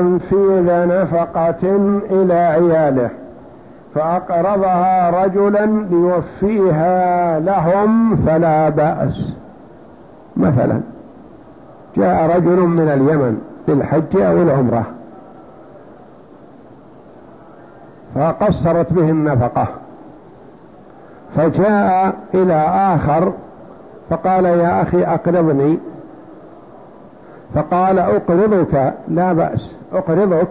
تنفيذ نفقة إلى عياله فأقرضها رجلا ليوفيها لهم فلا بأس. مثلا جاء رجل من اليمن للحج أو العمرة فقصرت به النفقة فجاء إلى آخر فقال يا أخي أقرضني فقال أقرضك لا بأس أقرضك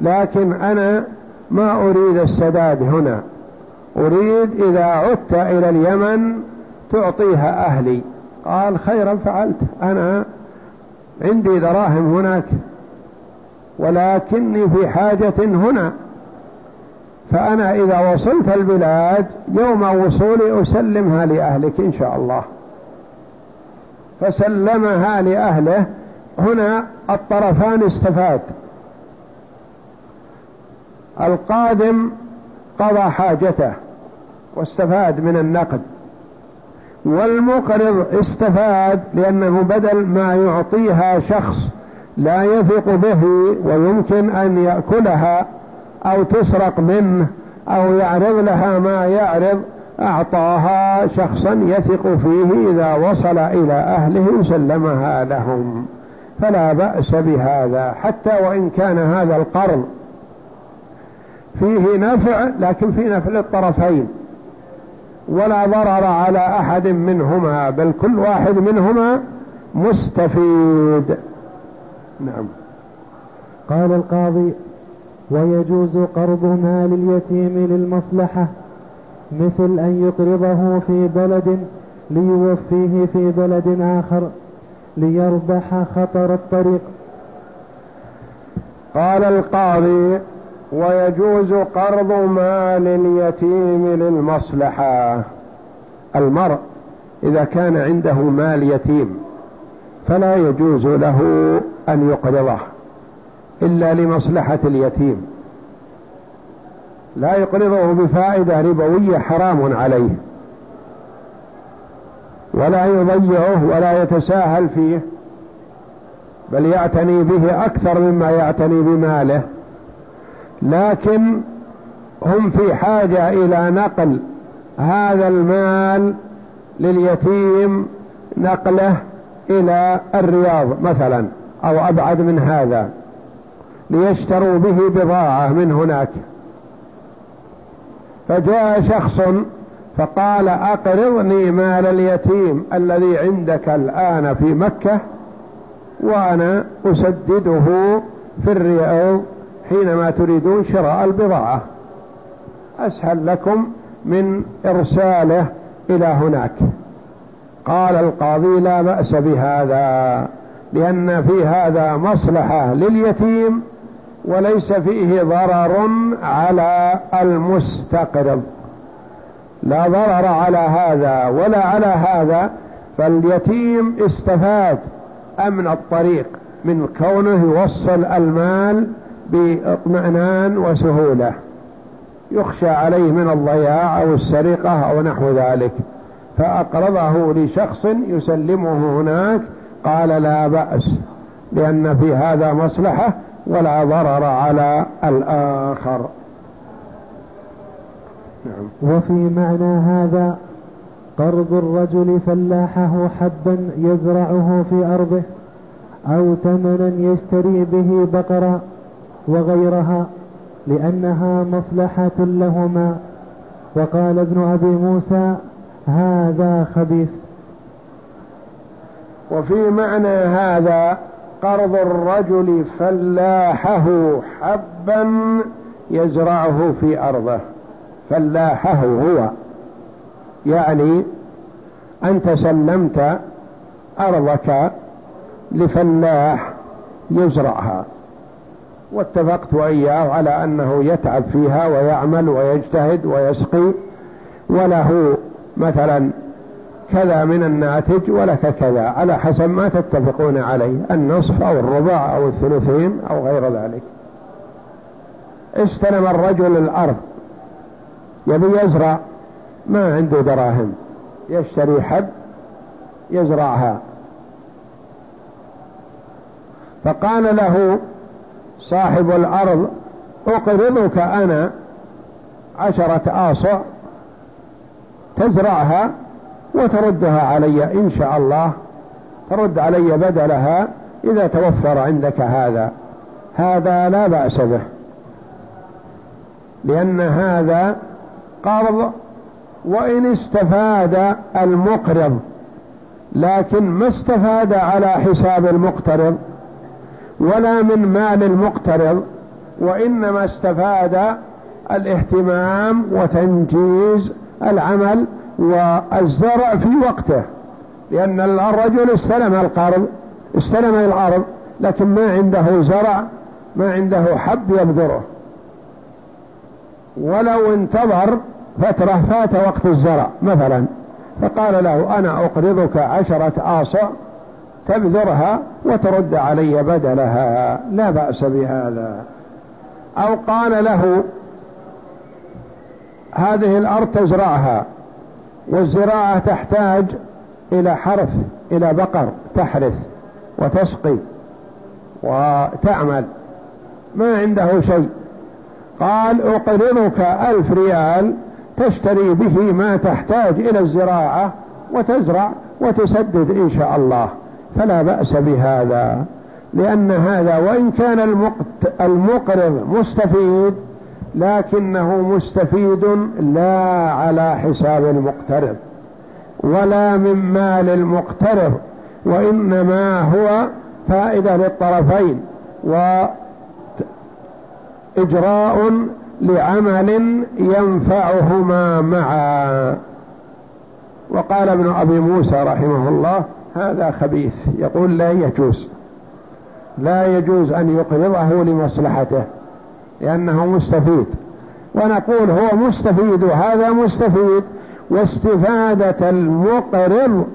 لكن أنا ما أريد السداد هنا. أريد إذا عدت إلى اليمن تعطيها أهلي. قال خيرا فعلت. أنا عندي دراهم هناك ولكني في حاجة هنا. فأنا إذا وصلت البلاد يوم وصولي أسلمها لأهلك إن شاء الله. فسلمها لأهله هنا الطرفان استفاد. القادم قضى حاجته واستفاد من النقد والمقرض استفاد لأنه بدل ما يعطيها شخص لا يثق به ويمكن أن يأكلها أو تسرق منه أو يعرض لها ما يعرض أعطاها شخصا يثق فيه إذا وصل إلى أهله سلمها لهم. فلا بأس بهذا حتى وإن كان هذا القرض فيه نفع لكن فيه نفع للطرفين. ولا ضرر على أحد منهما بل كل واحد منهما مستفيد. نعم. قال القاضي ويجوز قرض مال اليتيم للمصلحة مثل أن يقرضه في بلد ليوفيه في بلد آخر. ليربح خطر الطريق. قال القاضي ويجوز قرض مال اليتيم للمصلحة. المرء إذا كان عنده مال يتيم فلا يجوز له أن يقرضه إلا لمصلحة اليتيم. لا يقرضه بفائدة ربوية حرام عليه. ولا يضيعه ولا يتساهل فيه بل يعتني به أكثر مما يعتني بماله. لكن هم في حاجة إلى نقل هذا المال لليتيم نقله إلى الرياض مثلا أو أبعد من هذا ليشتروا به بضاعة من هناك. فجاء شخص فقال أقرضني مال اليتيم الذي عندك الآن في مكة وأنا أسدده في الرياض حينما تريدون شراء البضاعة. أسهل لكم من إرساله إلى هناك. قال القاضي لا بأس بهذا لأن في هذا مصلحة لليتيم وليس فيه ضرر على المستقرض. لا ضرر على هذا ولا على هذا فاليتيم استفاد أمن الطريق من كونه يوصل المال بإطمئنان وسهولة يخشى عليه من الضياع أو السرقة أو نحو ذلك. فأقرضه لشخص يسلمه هناك قال لا بأس لأن في هذا مصلحة ولا ضرر على الآخر. نعم. وفي معنى هذا قرض الرجل فلاحه حبا يزرعه في أرضه أو ثمنا يشتري به بقرا وغيرها لأنها مصلحة لهما. وقال ابن أبي موسى هذا خبيث. وفي معنى هذا قرض الرجل فلاحه حبا يزرعه في أرضه. فلاحه هو. يعني أنت سلمت أرضك لفلاح يزرعها. واتفقت وإياه على أنه يتعب فيها ويعمل ويجتهد ويسقي. وله مثلا كذا من الناتج ولك كذا. على حسب ما تتفقون عليه. النصف أو الربع أو الثلثين أو غير ذلك. استلم الرجل الأرض. يبي يزرع ما عنده دراهم يشتري حب يزرعها. فقال له صاحب الأرض أقرضك أنا عشرة آصع تزرعها وتردها علي إن شاء الله ترد علي بدلها إذا توفر عندك هذا. هذا لا بأس به لأن هذا قرض وإن استفاد المقرض لكن ما استفاد على حساب المقترض ولا من مال المقترض وإنما استفاد الاهتمام وتنجيز العمل والزرع في وقته. لأن الرجل استلم القرض استلم الأرض لكن ما عنده زرع ما عنده حب يبذره. ولو انتظر فترة فات وقت الزرع مثلا فقال له أنا أقرضك عشرة آصع تبذرها وترد علي بدلها لا بأس بهذا. أو قال له هذه الأرض تزرعها والزراعة تحتاج إلى حرث إلى بقر تحرث وتسقي وتعمل ما عنده شيء. قال أقرضك ألف ريال تشتري به ما تحتاج إلى الزراعة وتزرع وتسدد إن شاء الله. فلا بأس بهذا لأن هذا وإن كان المقرض مستفيد لكنه مستفيد لا على حساب المقترض ولا من مال المقترض وإنما هو فائدة للطرفين وإجراء لعمل ينفعهما معا. وقال ابن أبي موسى رحمه الله هذا خبيث يقول لا يجوز. لا يجوز أن يقرضه لمصلحته لأنه مستفيد. ونقول هو مستفيد وهذا مستفيد واستفادة المقرض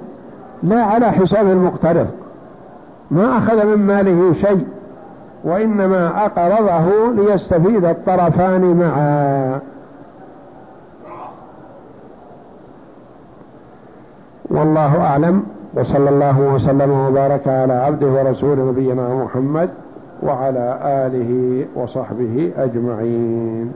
لا على حساب المقترض. ما أخذ من ماله شيء. وإنما أقرضه ليستفيد الطرفان معا. والله أعلم وصلى الله وسلم وبارك على عبده ورسوله نبينا محمد وعلى آله وصحبه أجمعين.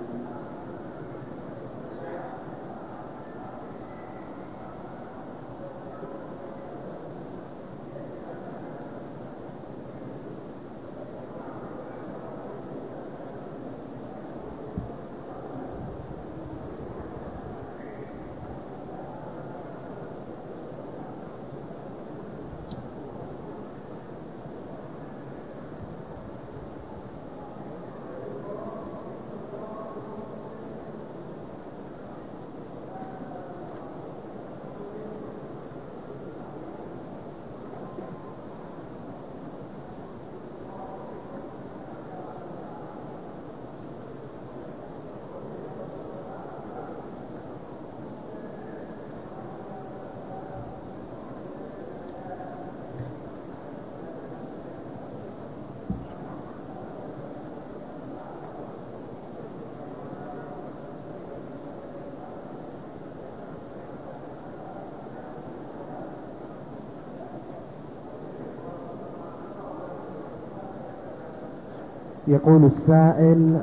يقول السائل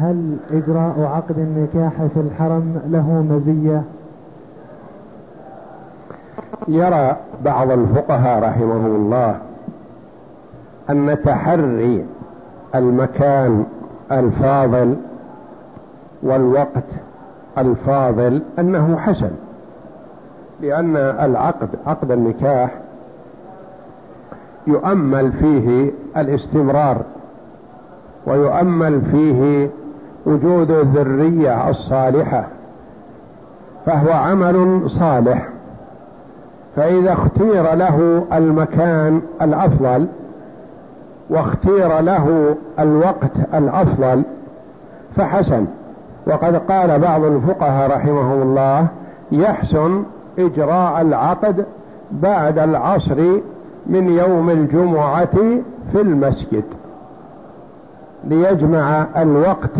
هل إجراء عقد النكاح في الحرم له مزية؟ يرى بعض الفقهاء رحمهم الله أن تحري المكان الفاضل والوقت الفاضل أنه حسن لأن العقد عقد النكاح يؤمل فيه الاستمرار. ويؤمل فيه وجود الذرية الصالحة فهو عمل صالح. فإذا اختير له المكان الأفضل واختير له الوقت الأفضل فحسن. وقد قال بعض الفقهاء رحمهم الله يحسن إجراء العقد بعد العصر من يوم الجمعة في المسجد. ليجمع الوقت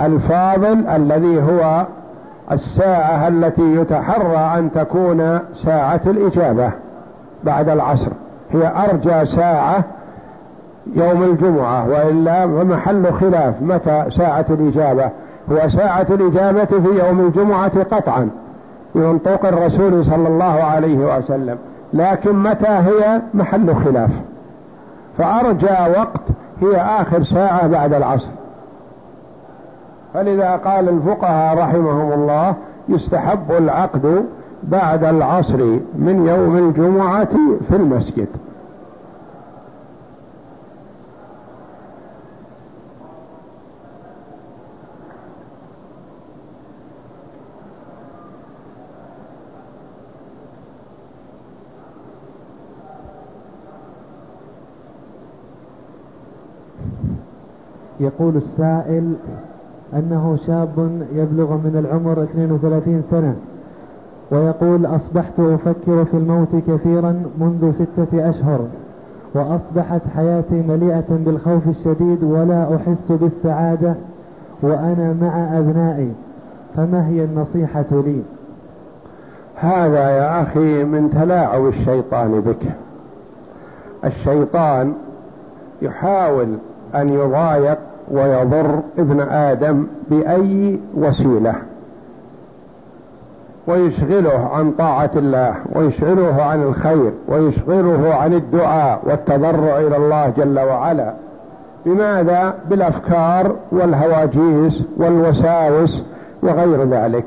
الفاضل الذي هو الساعة التي يتحرى أن تكون ساعة الإجابة بعد العصر. هي أرجى ساعة يوم الجمعة وإلا فمحل خلاف متى ساعة الإجابة. هو ساعة الإجابة في يوم الجمعة قطعا بمنطوق الرسول صلى الله عليه وسلم لكن متى هي؟ محل خلاف. فأرجى وقت هي آخر ساعة بعد العصر. فلذا قال الفقهاء رحمهم الله يستحب العقد بعد العصر من يوم الجمعة في المسجد. يقول السائل أنه شاب يبلغ من العمر 32 سنة ويقول أصبحت أفكر في الموت كثيرا منذ ستة أشهر وأصبحت حياتي مليئة بالخوف الشديد ولا أحس بالسعادة وأنا مع أبنائي فما هي النصيحة لي؟ هذا يا أخي من تلاعب الشيطان بك. الشيطان يحاول أن يضايق ويضر ابن آدم بأي وسيلة. ويشغله عن طاعة الله ويشغله عن الخير ويشغله عن الدعاء والتضرع إلى الله جل وعلا. بماذا؟ بالأفكار والهواجيس والوساوس وغير ذلك.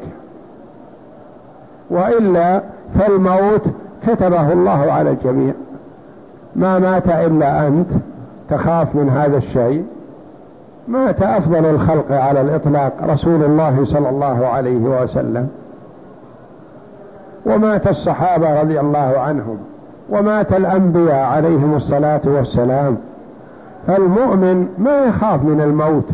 وإلا فالموت كتبه الله على الجميع. ما مات إلا أنت تخاف من هذا الشيء. مات أفضل الخلق على الإطلاق رسول الله صلى الله عليه وسلم. ومات الصحابة رضي الله عنهم ومات الأنبياء عليهم الصلاة والسلام. فالمؤمن ما يخاف من الموت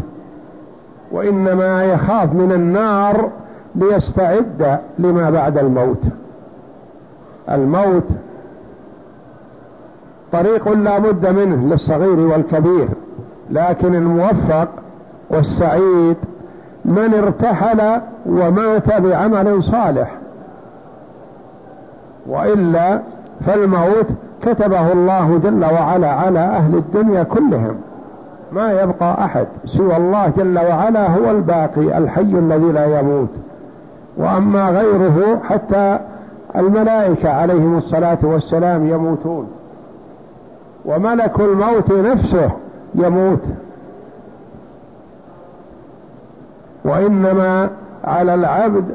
وإنما يخاف من النار ليستعد لما بعد الموت. الموت طريق لا بد منه للصغير والكبير. لكن الموفق والسعيد من ارتحل ومات بعمل صالح. وإلا فالموت كتبه الله جل وعلا على أهل الدنيا كلهم. ما يبقى أحد سوى الله جل وعلا هو الباقي الحي الذي لا يموت. وأما غيره حتى الملائكة عليهم الصلاة والسلام يموتون. وملك الموت نفسه يموت. وإنما على العبد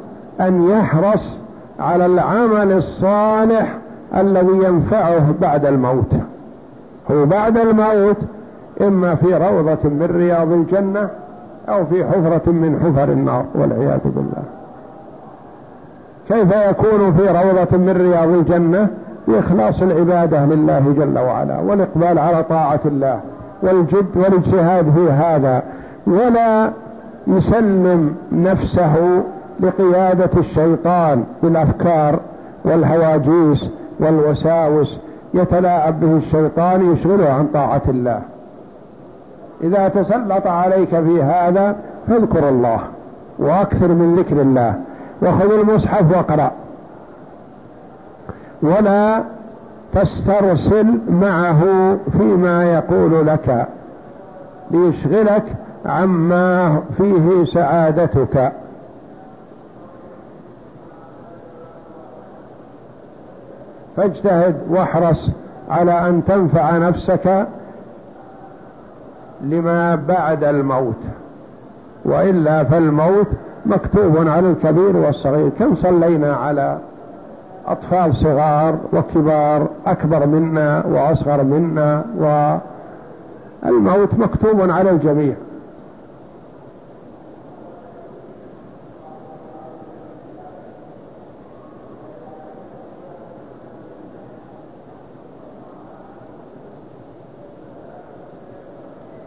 أن يحرص على العمل الصالح الذي ينفعه بعد الموت. هو بعد الموت إما في روضة من رياض الجنة أو في حفرة من حفر النار والعياذ بالله. كيف يكون في روضة من رياض الجنة؟ بإخلاص العبادة لله جل وعلا والإقبال على طاعة الله. والجد والاجتهاد في هذا ولا يسلم نفسه لقيادة الشيطان بالأفكار والهواجيس والوساوس يتلاعب به الشيطان يشغله عن طاعة الله. إذا تسلط عليك في هذا فاذكر الله وأكثر من ذكر الله وخذ المصحف واقرأ. ولا تسترسل معه فيما يقول لك ليشغلك عما فيه سعادتك. فاجتهد واحرص على أن تنفع نفسك لما بعد الموت. وإلا فالموت مكتوب على الكبير والصغير. كم صلينا على أطفال صغار وكبار أكبر منا وأصغر منا والموت مكتوب على الجميع.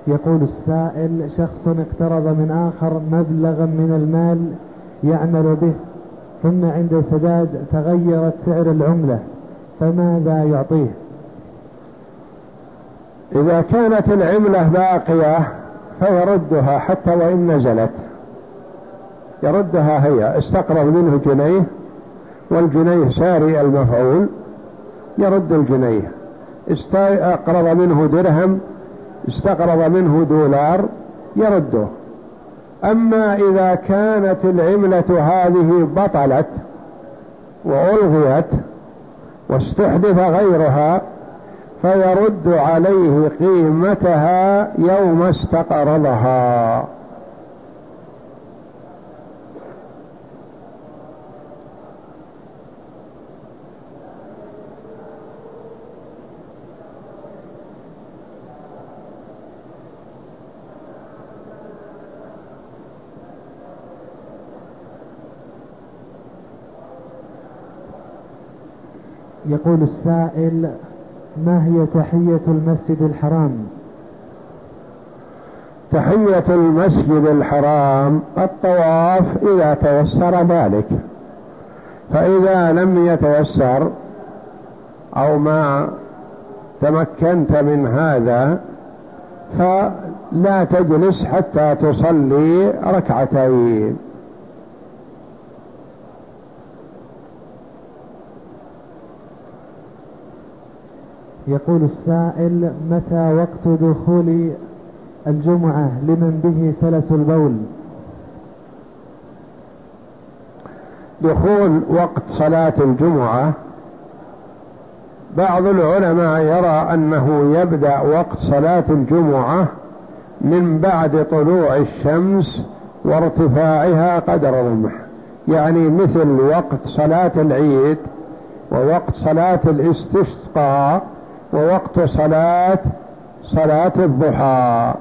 يقول السائل شخص اقترض من آخر مبلغا من المال يعمل به. ثم عند سداد تغيرت سعر العملة فماذا يعطيه؟ إذا كانت العملة باقية فيردها حتى وإن نزلت. يردها هي استقرض منه جنيه والجنيه ساري المفعول يرد الجنيه. استقرض منه درهم استقرض منه دولار يرده. أما إذا كانت العملة هذه بطلت وألغيت واستحدث غيرها فيرد عليه قيمتها يوم استقرضها يقول السائل ما هي تحية المسجد الحرام؟ تحية المسجد الحرام الطواف إذا تيسر ذلك. فإذا لم يتيسر أو ما تمكنت من هذا فلا تجلس حتى تصلي ركعتين. يقول السائل متى وقت دخول الجمعة؟ لمن به سلس البول؟ دخول وقت صلاة الجمعة؟ بعض العلماء يرى أنه يبدأ وقت صلاة الجمعة من بعد طلوع الشمس وارتفاعها قدر رمح يعني مثل وقت صلاة العيد ووقت صلاة الاستسقاء ووقت صلاة صلاة الضحى.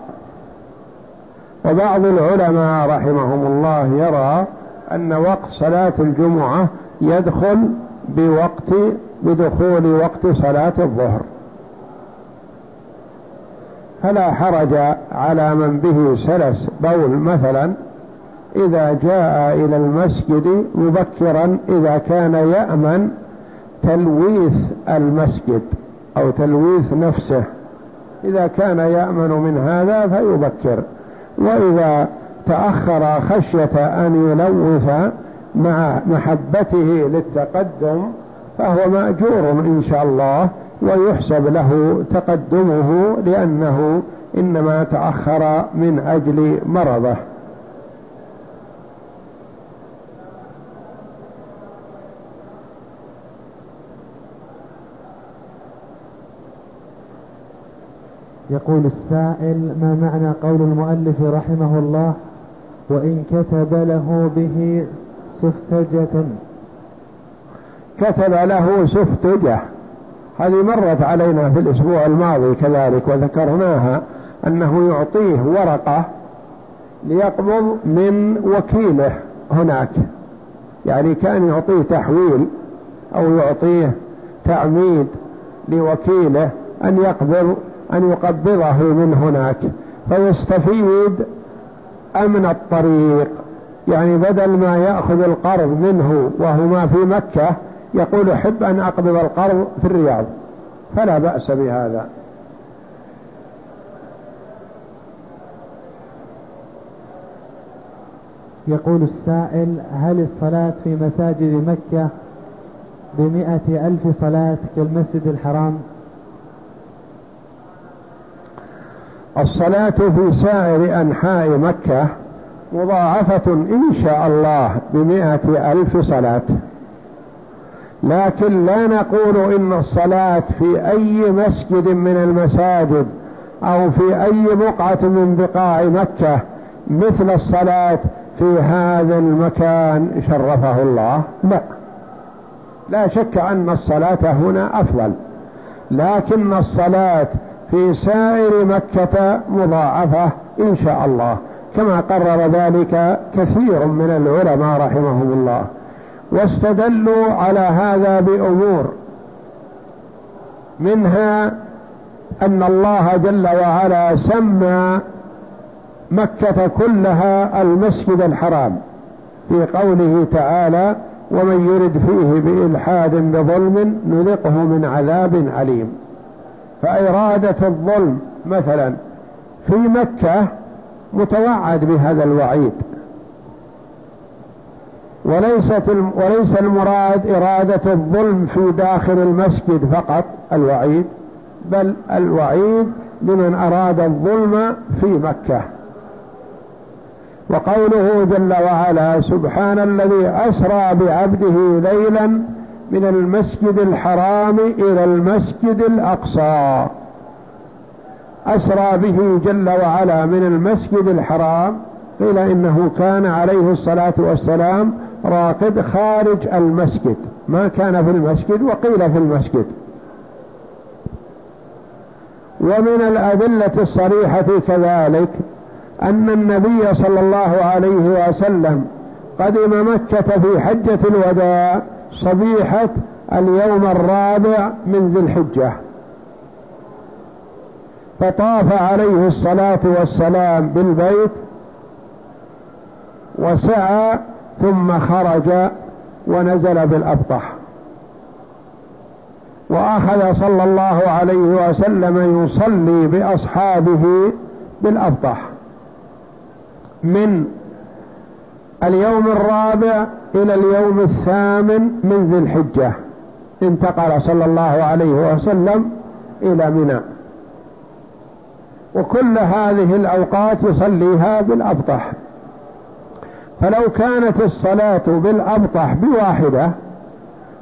وبعض العلماء رحمهم الله يرى أن وقت صلاة الجمعة يدخل بوقت بدخول وقت صلاة الظهر. فلا حرج على من به سلس بول مثلا إذا جاء إلى المسجد مبكرا إذا كان يأمن تلويث المسجد. أو تلويث نفسه. إذا كان يأمن من هذا فيبكر. وإذا تأخر خشية أن يلوث مع محبته للتقدم فهو مأجور إن شاء الله ويحسب له تقدمه لأنه إنما تأخر من أجل مرضه. يقول السائل ما معنى قول المؤلف رحمه الله؟ وإن كتب له به سفتجة. كتب له سفتجة. هذه مرت علينا في الأسبوع الماضي كذلك وذكرناها أنه يعطيه ورقة ليقبض من وكيله هناك. يعني كان يعطيه تحويل أو يعطيه تعميد لوكيله أن يقبض أن يقبضه من هناك فيستفيد أمن الطريق. يعني بدل ما يأخذ القرض منه وهما في مكة يقول أحب أن أقبض القرض في الرياض. فلا بأس بهذا. يقول السائل هل الصلاة في مساجد مكة بمئة ألف صلاة كالمسجد الحرام؟ الصلاة في سائر أنحاء مكة مضاعفة إن شاء الله بمئة ألف صلاة. لكن لا نقول إن الصلاة في أي مسجد من المساجد أو في أي بقعة من بقاع مكة مثل الصلاة في هذا المكان شرفه الله. لا. لا شك أن الصلاة هنا أفضل. لكن الصلاة في سائر مكة مضاعفة إن شاء الله. كما قرر ذلك كثير من العلماء رحمهم الله. واستدلوا على هذا بأمور. منها أن الله جل وعلا سمى مكة كلها المسجد الحرام. في قوله تعالى ومن يرد فيه بإلحاد بظلم نذقه من عذاب عليم فإرادة الظلم مثلا في مكة متوعد بهذا الوعيد. وليست وليس المراد إرادة الظلم في داخل المسجد فقط الوعيد بل الوعيد لمن أراد الظلم في مكة. وقوله جل وعلا سبحان الذي أسرى بعبده ليلا من المسجد الحرام إلى المسجد الأقصى. أسرى به جل وعلا من المسجد الحرام قيل إنه كان عليه الصلاة والسلام راقد خارج المسجد. ما كان في المسجد وقيل في المسجد. ومن الأدلة الصريحة كذلك أن النبي صلى الله عليه وسلم قدم مكة في حجة الوداع صبيحة اليوم الرابع من ذي الحجة. فطاف عليه الصلاة والسلام بالبيت وسعى ثم خرج ونزل بالأبطح. وأخذ صلى الله عليه وسلم يصلي بأصحابه بالأبطح من اليوم الرابع إلى اليوم الثامن من ذي الحجة. انتقل صلى الله عليه وسلم إلى منى. وكل هذه الأوقات يصليها بالأبطح. فلو كانت الصلاة بالأبطح بواحدة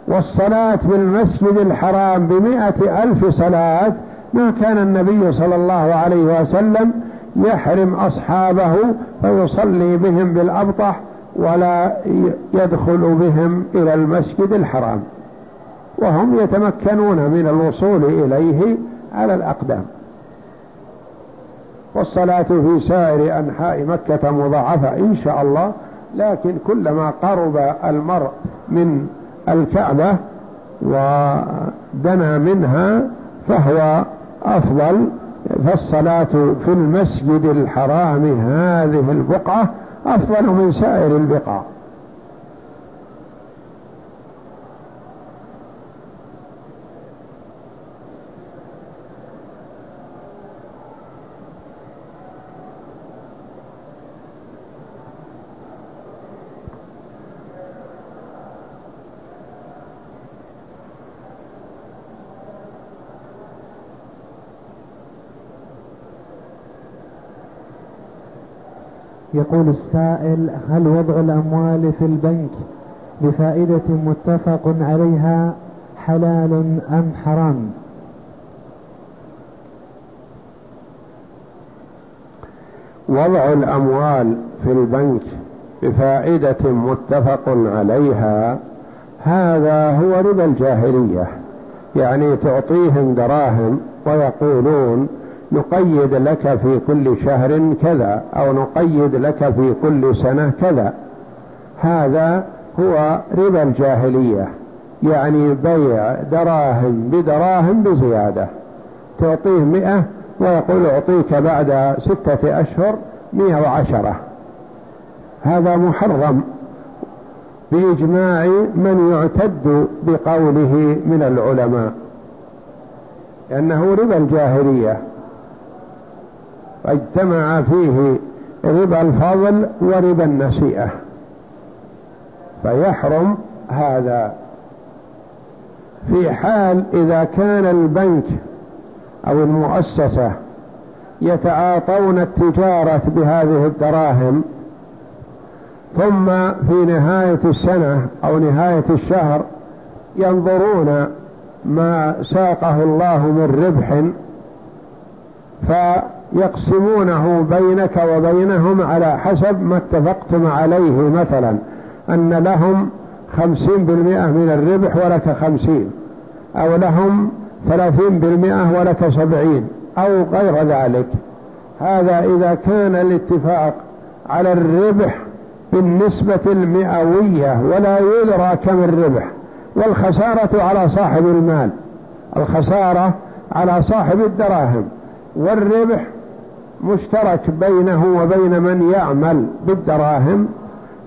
والصلاة بالمسجد الحرام بمئة ألف صلاة ما كان النبي صلى الله عليه وسلم يحرم أصحابه فيصلي بهم بالأبطح ولا يدخل بهم إلى المسجد الحرام. وهم يتمكنون من الوصول إليه على الأقدام. والصلاة في سائر أنحاء مكة مضاعفة إن شاء الله لكن كلما قرب المرء من الكعبة ودنا منها فهو أفضل فالصلاة في المسجد الحرام هذه البقعة أفضل من سائر البقاع يقول السائل هل وضع الأموال في البنك بفائدة متفق عليها حلال أم حرام؟ وضع الأموال في البنك بفائدة متفق عليها هذا هو ربا الجاهلية يعني تعطيهم دراهم ويقولون نقيد لك في كل شهر كذا أو نقيد لك في كل سنة كذا. هذا هو ربا الجاهلية يعني بيع دراهم بدراهم بزيادة. تعطيه مئة ويقول أعطيك بعد ستة أشهر مئة وعشرة. هذا محرم بإجماع من يعتد بقوله من العلماء لأنه ربا الجاهلية. واجتمع فيه ربا الفضل وربا النسيئة فيحرم هذا. في حال إذا كان البنك أو المؤسسة يتعاطون التجارة بهذه الدراهم ثم في نهاية السنة أو نهاية الشهر ينظرون ما ساقه الله من ربح يقسمونه بينك وبينهم على حسب ما اتفقتم عليه مثلا أن لهم خمسين بالمئة من الربح ولك خمسين أو لهم ثلاثين بالمئة ولك سبعين أو غير ذلك. هذا إذا كان الاتفاق على الربح بالنسبة المئوية ولا يدرى كم الربح والخسارة على صاحب المال الخسارة على صاحب الدراهم والربح مشترك بينه وبين من يعمل بالدراهم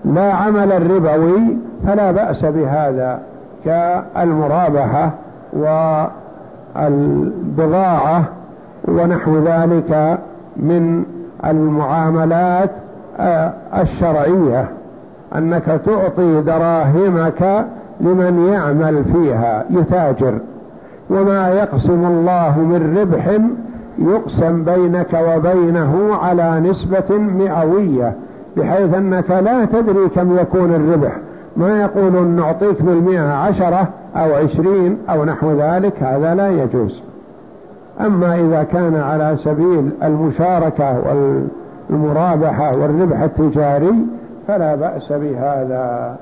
لا عمل الربوي فلا بأس بهذا كالمرابحة والبضاعة ونحو ذلك من المعاملات الشرعية. أنك تعطي دراهمك لمن يعمل فيها يتاجر. وما يقسم الله من ربح يقسم بينك وبينه على نسبة مئوية بحيث أنك لا تدري كم يكون الربح. ما يقول نعطيك بالمئة عشرة أو عشرين أو نحو ذلك هذا لا يجوز. أما إذا كان على سبيل المشاركة والمرابحة والربح التجاري فلا بأس بهذا.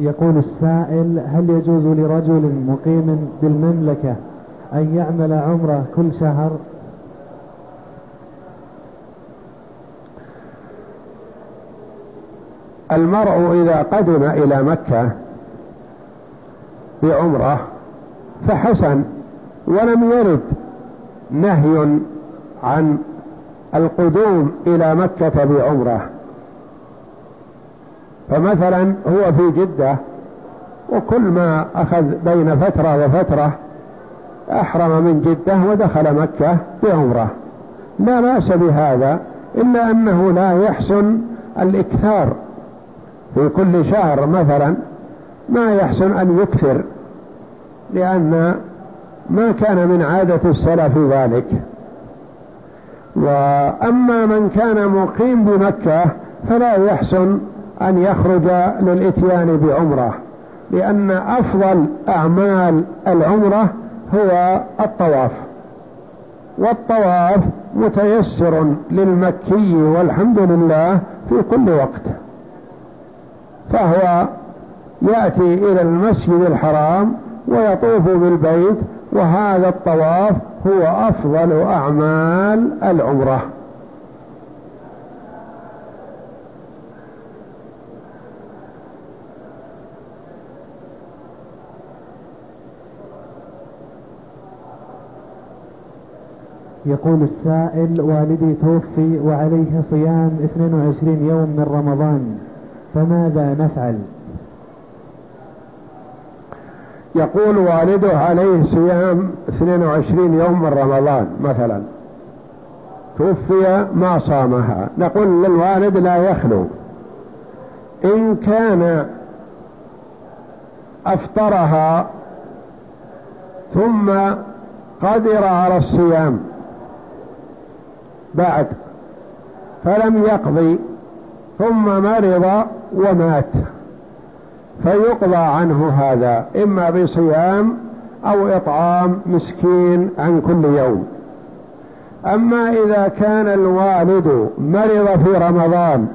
يقول السائل هل يجوز لرجل مقيم بالمملكة أن يعمل عمرة كل شهر؟ المرء إذا قدم إلى مكة بعمرة فحسن ولم يرد نهي عن القدوم إلى مكة بعمرة. فمثلا هو في جدة وكل ما أخذ بين فترة وفترة أحرم من جدة ودخل مكة بعمرة. لا بأس بهذا إلا أنه لا يحسن الإكثار. في كل شهر مثلا ما يحسن أن يكثر لأن ما كان من عادة السلف ذلك. وأما من كان مقيم بمكة فلا يحسن أن يخرج للإتيان بعمرة لأن أفضل أعمال العمرة هو الطواف. والطواف متيسر للمكي والحمد لله في كل وقت. فهو يأتي إلى المسجد الحرام ويطوف بالبيت وهذا الطواف هو أفضل أعمال العمرة. يقول السائل والدي توفي وعليه صيام 22 يوم من رمضان فماذا نفعل؟ يقول والده عليه صيام 22 يوم من رمضان مثلا. توفي ما صامها. نقول للوالد لا يخلو. إن كان أفطرها ثم قدر على الصيام بعد فلم يقضي ثم مرض ومات. فيقضى عنه هذا إما بصيام أو إطعام مسكين عن كل يوم. أما إذا كان الوالد مرض في رمضان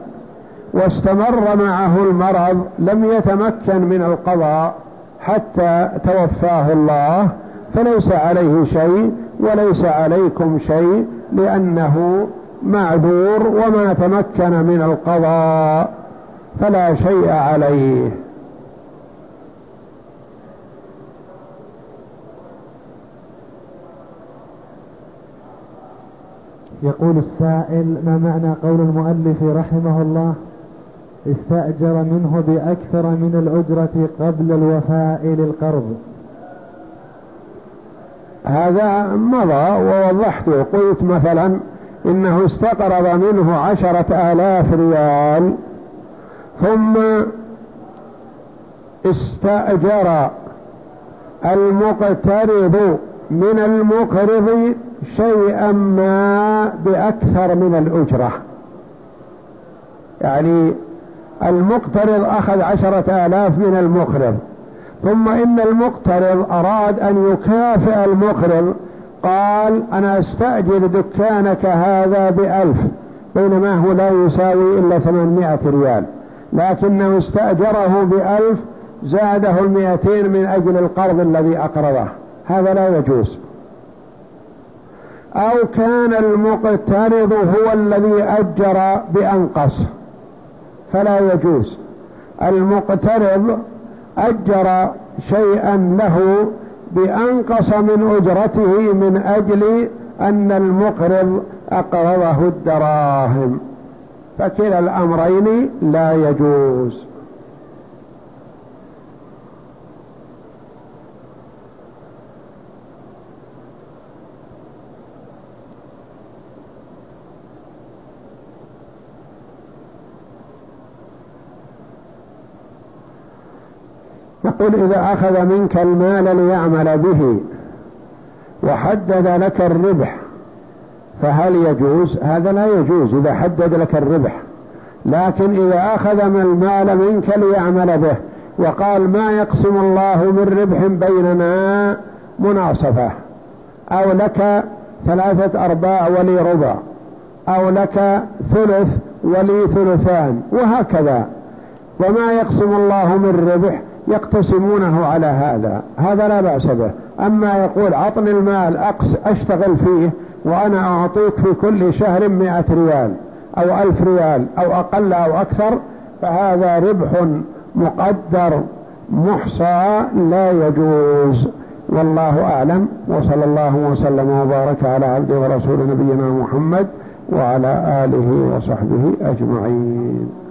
واستمر معه المرض لم يتمكن من القضاء حتى توفاه الله فليس عليه شيء وليس عليكم شيء لأنه معذور وما تمكن من القضاء فلا شيء عليه. يقول السائل ما معنى قول المؤلف رحمه الله؟ استأجر منه بأكثر من الأجرة قبل الوفاء للقرض. هذا مضى ووضحته قلت مثلا إنه استقرض منه عشرة آلاف ريال ثم استأجر المقترض من المقرض شيئا ما بأكثر من الأجرة. يعني المقترض أخذ عشرة آلاف من المقرض. ثم إن المقترض أراد أن يكافئ المقرض قال أنا أستأجر دكانك هذا بألف بينما هو لا يساوي إلا ثمانمائة ريال. لكنه استأجره بألف زاده المئتين من أجل القرض الذي أقرضه. هذا لا يجوز. أو كان المقترض هو الذي أجر بأنقص فلا يجوز. المقترض أجر شيئا له بأنقص من أجرته من أجل أن المقرض أقرضه الدراهم. فكلا الأمرين لا يجوز. نقول إذا أخذ منك المال ليعمل به وحدد لك الربح فهل يجوز؟ هذا لا يجوز إذا حدد لك الربح. لكن إذا أخذ من المال منك ليعمل به وقال ما يقسم الله من ربح بيننا؟ مناصفة. أو لك ثلاثة أرباع ولي ربع. أو لك ثلث ولي ثلثان وهكذا. وما يقسم الله من ربح؟ يقتسمونه على هذا هذا لا بأس به. أما يقول عطني المال أشتغل فيه وأنا أعطيك في كل شهر مئة ريال أو ألف ريال أو أقل أو أكثر فهذا ربح مقدر محصى لا يجوز. والله أعلم. وصلى الله وسلم وبارك على عبده ورسول نبينا محمد وعلى آله وصحبه أجمعين.